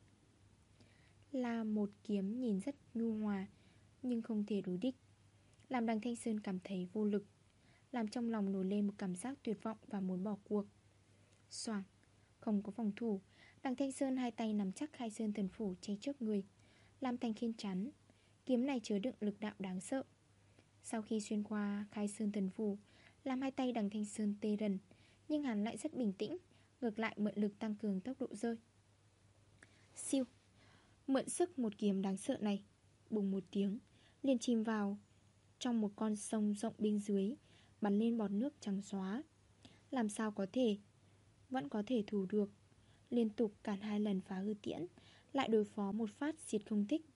Là một kiếm nhìn rất nhu hòa, Nhưng không thể đối đích Làm đằng Thanh Sơn cảm thấy vô lực, Làm trong lòng nổi lên một cảm giác tuyệt vọng Và muốn bỏ cuộc. Soảng Không có phòng thủ, Đằng Thanh Sơn hai tay nắm chắc khai sơn thần phủ che trước người, Làm thành khiên chắn. Kiếm này chứa đựng lực đạo đáng sợ. Sau khi xuyên qua khai sơn thần phủ, Làm hai tay đằng Thanh Sơn tê rần nhưng hắn lại rất bình tĩnh, Ngược lại mượn lực tăng cường tốc độ rơi. Siêu, Mượn sức một kiếm đáng sợ này. Bùng một tiếng, liền chìm vào Trong một con sông rộng bên dưới, Bắn lên bọt nước trắng xóa. Làm sao có thể, Vẫn có thể thủ được. Liên tục cản hai lần phá hư tiễn, Lại đối phó một phát diệt không thích.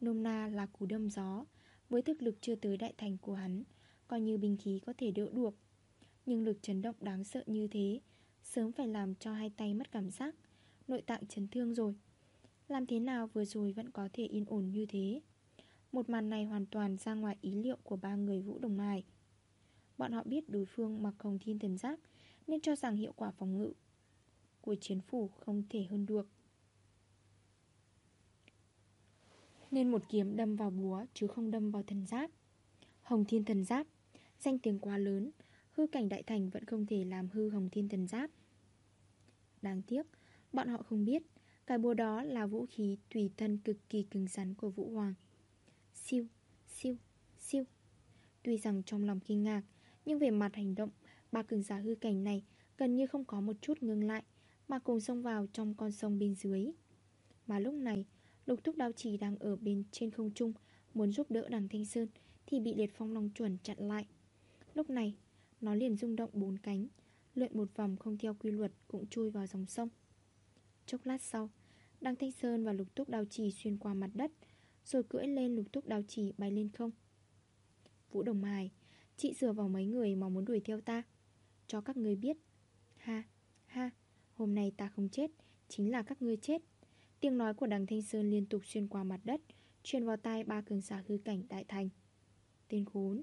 Nôm na là cú đâm gió, Với thực lực chưa tới đại thành của hắn, Coi như binh khí có thể đỡ được. Nhưng lực chấn động đáng sợ như thế, Sớm phải làm cho hai tay mất cảm giác. Nội tạng chấn thương rồi. Làm thế nào vừa rồi vẫn có thể yên ổn như thế? Một màn này hoàn toàn ra ngoài ý liệu của ba người Vũ Đồng Mai Bọn họ biết đối phương mặc hồng thiên thần giáp, Nên cho rằng hiệu quả phòng ngự Của chiến phủ không thể hơn được. Nên một kiếm đâm vào búa chứ không đâm vào thần giáp. Hồng thiên thần giáp, Danh tiếng quá lớn Hư cảnh đại thành vẫn không thể làm hư hồng thiên thần giáp. Đáng tiếc Bọn họ không biết Cái búa đó là vũ khí tùy thân cực kỳ cứng rắn của Vũ Hoàng. Siêu, siêu, siêu. Tuy rằng trong lòng kinh ngạc Nhưng về mặt hành động Ba cường giả hư cảnh này Gần như không có một chút ngưng lại Mà cùng xông vào trong con sông bên dưới. Mà lúc này Lục thúc đao chỉ đang ở bên trên không trung Muốn giúp đỡ đằng Thanh Sơn Thì bị liệt phong long chuẩn chặn lại. Lúc này nó liền rung động bốn cánh Lượn một vòng không theo quy luật Cũng chui vào dòng sông. Chốc lát sau Đăng Thanh Sơn và lục túc đào chỉ xuyên qua mặt đất Rồi cưỡi lên lục túc đào chỉ bay lên không. Vũ Đồng Hải Chị dựa vào mấy người mà muốn đuổi theo ta? Cho các người biết. Ha, ha Hôm nay ta không chết Chính là các ngươi chết. Tiếng nói của đằng Thanh Sơn liên tục xuyên qua mặt đất Truyền vào tai ba cường giả hư cảnh đại thành. Tên khốn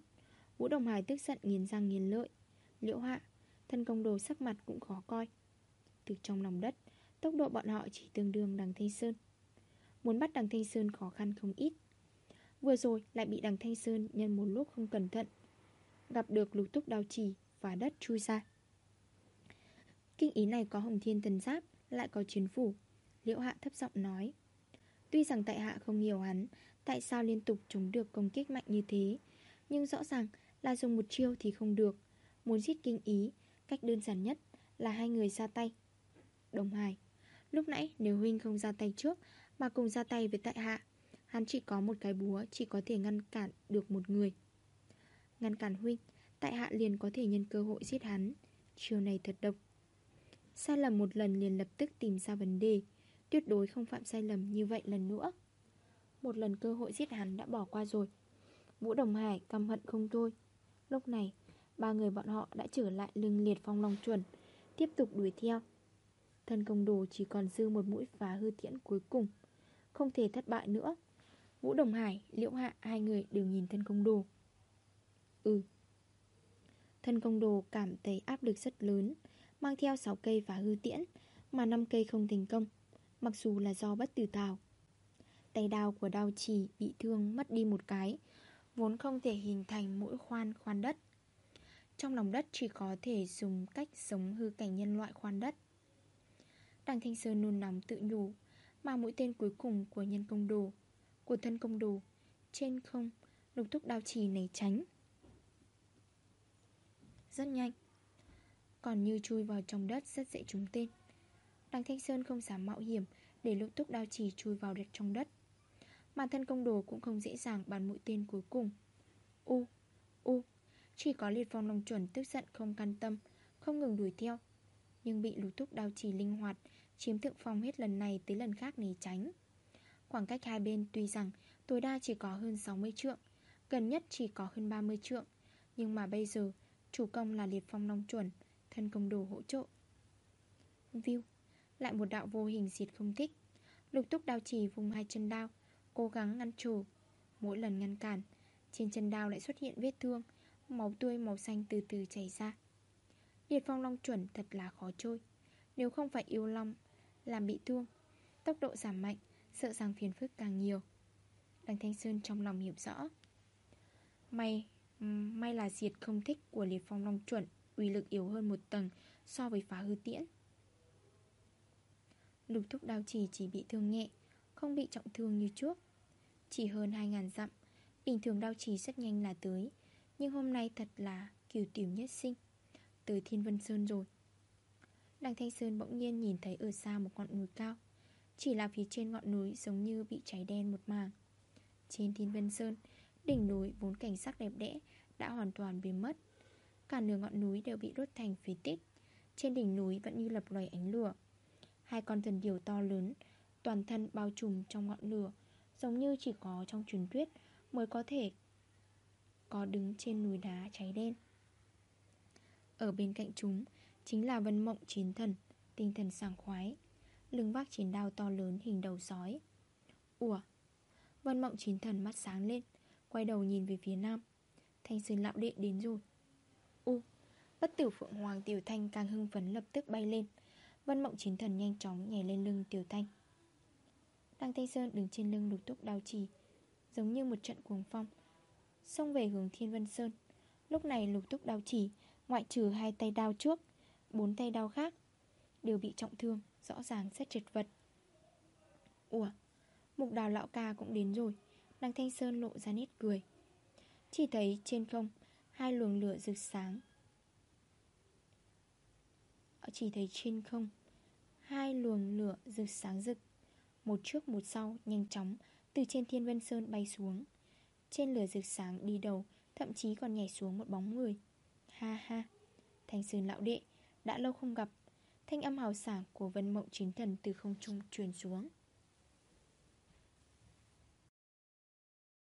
Vũ Đồng Hải tức giận nghiến răng nghiến lợi. Liễu hạ, Thân công đồ sắc mặt cũng khó coi. Từ trong lòng đất, Tốc độ bọn họ chỉ tương đương đằng Thanh Sơn. Muốn bắt đằng Thanh Sơn khó khăn không ít. Vừa rồi lại bị đằng Thanh Sơn nhân một lúc không cẩn thận. Gặp được lục túc đào trì và đất chui ra. Kinh ý này có hồng thiên thần giáp, Lại có chiến phủ. Liễu hạ thấp giọng nói, Tuy rằng tại hạ không hiểu hắn, Tại sao liên tục chống được công kích mạnh như thế, Nhưng rõ ràng là dùng một chiêu thì không được. Muốn giết kinh ý, Cách đơn giản nhất là hai người ra tay. Đồng Hải, Lúc nãy nếu Huynh không ra tay trước Mà cùng ra tay với tại hạ, Hắn chỉ có một cái búa, Chỉ có thể ngăn cản được một người. Ngăn cản Huynh, Tại hạ liền có thể nhân cơ hội giết hắn. Chiều này thật độc. Sai lầm một lần liền lập tức tìm ra vấn đề. Tuyệt đối không phạm sai lầm như vậy lần nữa. Một lần cơ hội giết hắn đã bỏ qua rồi. Vũ Đồng Hải căm hận không thôi. Lúc này Ba người bọn họ đã trở lại lưng liệt phong long chuẩn Tiếp tục đuổi theo. Thân công đồ chỉ còn dư một mũi phá hư tiễn cuối cùng Không thể thất bại nữa. Vũ Đồng Hải, Liễu Hạ Hai người đều nhìn thân công đồ. Ừ. Thân công đồ cảm thấy áp lực rất lớn Mang theo 6 cây phá hư tiễn Mà 5 cây không thành công Mặc dù là do bất tử tào. Tay đao của đao chỉ bị thương mất đi một cái Vốn không thể hình thành mũi khoan khoan đất. Trong lòng đất chỉ có thể dùng cách sống hư cảnh nhân loại khoan đất. Đằng Thanh Sơn nôn nóng tự nhủ, Mà mũi tên cuối cùng của nhân công đồ, Của thân công đồ, Trên không, Lục thúc đao chỉ này tránh. Rất nhanh, Còn như chui vào trong đất rất dễ trúng tên. Đằng Thanh Sơn không dám mạo hiểm Để lục thúc đao chỉ chui vào đất trong đất. Bản thân công đồ cũng không dễ dàng bắn mũi tên cuối cùng. U, U Chỉ có liệt phong long chuẩn tức giận không can tâm Không ngừng đuổi theo Nhưng bị lục thúc đao chỉ linh hoạt Chiếm thượng phong hết lần này tới lần khác né tránh. Khoảng cách hai bên tuy rằng tối đa chỉ có hơn 60 trượng Gần nhất chỉ có hơn 30 trượng Nhưng mà bây giờ Chủ công là liệt phong long chuẩn Thân công đồ hỗ trợ. View Lại một đạo vô hình diệt không thích. Lục túc đao chỉ vùng hai chân đao Cố gắng ngăn chủ Mỗi lần ngăn cản, Trên chân đao lại xuất hiện vết thương, Máu tươi màu xanh từ từ chảy ra. Liệt phong long chuẩn thật là khó trôi. Nếu không phải yêu long Làm bị thương, Tốc độ giảm mạnh, Sợ rằng phiền phức càng nhiều. Đằng Thanh Sơn trong lòng hiểu rõ. May May là diệt không thích của liệt phong long chuẩn, uy lực yếu hơn một tầng So với phá hư tiễn. Lục thúc đao chỉ chỉ bị thương nhẹ, Không bị trọng thương như trước. Chỉ hơn 2.000 dặm. Bình thường đao trì rất nhanh là tới. Nhưng hôm nay thật là kiều tiểu nhất sinh. Tới Thiên Vân Sơn rồi. Đằng Thanh Sơn bỗng nhiên nhìn thấy ở xa một ngọn núi cao. Chỉ là phía trên ngọn núi giống như bị cháy đen một màng Trên Thiên Vân Sơn, Đỉnh núi vốn cảnh sắc đẹp đẽ Đã hoàn toàn biến mất. Cả nửa ngọn núi đều bị đốt thành phế tích. Trên đỉnh núi vẫn như lập loài ánh lửa. Hai con thần điều to lớn, Toàn thân bao trùm trong ngọn lửa. Giống như chỉ có trong truyền thuyết Mới có thể Có đứng trên núi đá cháy đen. Ở bên cạnh chúng Chính là vân mộng chiến thần, Tinh thần sảng khoái, Lưng vác chiến đao to lớn hình đầu sói. Ủa, Vân mộng chiến thần mắt sáng lên, Quay đầu nhìn về phía nam. Thanh sơn lão đệ đến rồi. U, Bất tử phượng hoàng tiểu thanh càng hưng phấn lập tức bay lên. Vân mộng chiến thần nhanh chóng nhảy lên lưng tiểu thanh. Đăng Thanh Sơn đứng trên lưng lục túc đao trì, Giống như một trận cuồng phong, Xông về hướng Thiên Vân Sơn. Lúc này lục túc đao chỉ Ngoại trừ hai tay đao trước, Bốn tay đao khác, Đều bị trọng thương, Rõ ràng rất trật vật. Ủa, Mục đào lão ca cũng đến rồi, Đăng Thanh Sơn lộ ra nét cười. Chỉ thấy trên không, Hai luồng lửa rực sáng. Chỉ thấy trên không, Hai luồng lửa rực sáng rực. Một trước một sau, nhanh chóng, Từ trên thiên vân sơn bay xuống. Trên lửa rực sáng đi đầu, Thậm chí còn nhảy xuống một bóng người. Ha ha, Thanh sơn lão đệ, Đã lâu không gặp. Thanh âm hào sảng của vân mộng chính thần từ không trung truyền xuống.